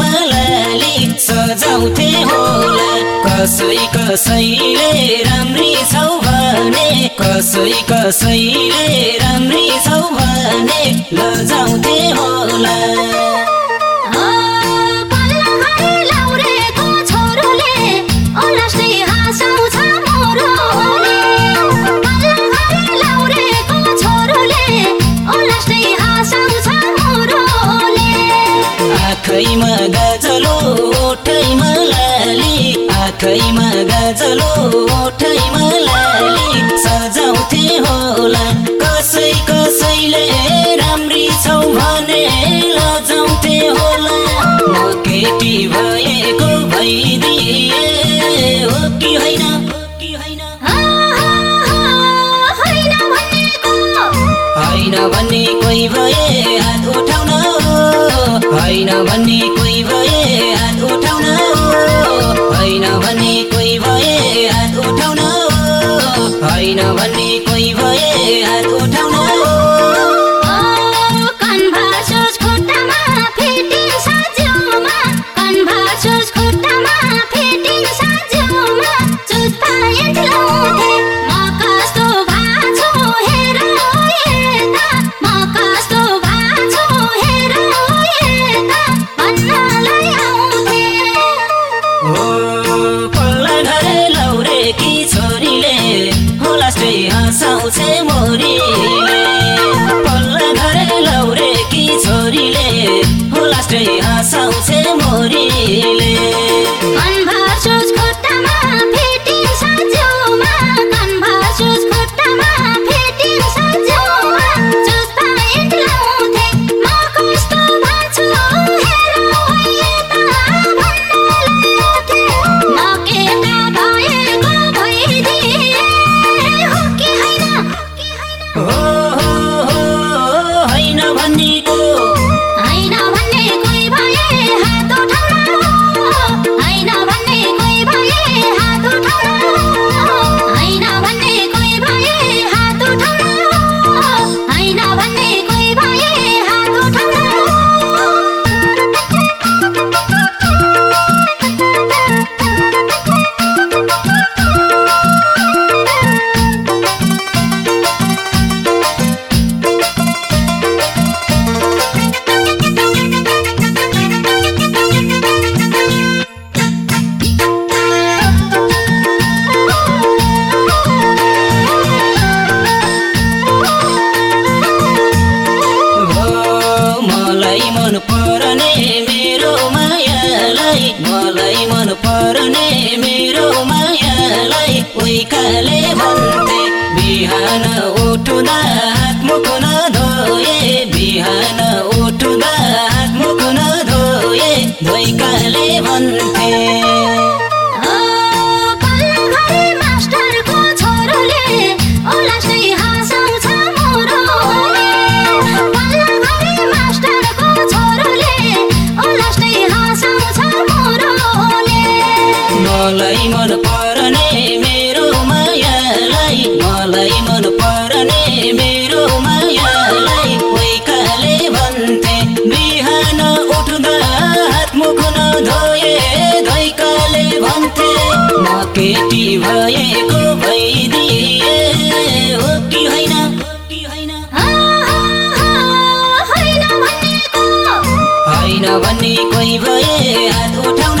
मलाई सजाउँथे होला कसै कसैले राम्री छौ भने कसै कसैले राम्री छौ भने लजाउँथे होला। ओठैमा गाजलो ओठैमा लाली सजाउँथे होला कसै कसैले राम्री छौ भने लजाउँथे होला. म केटी भएको भइदिए हो कि होइन होइन भन्ने कोही भए हात उठाउन होइन भन्ने कोही हो लास्टै हाँसाउँछ मोरी मैकाले भन्थे बिहान उठुँदा हात मुकुन धोए बिहान उठुँदा हात मुकुन धोए धोइकाले भन्थे। रहेको भइदिए हो कि होइन भन्ने कोही भए हात उठाउन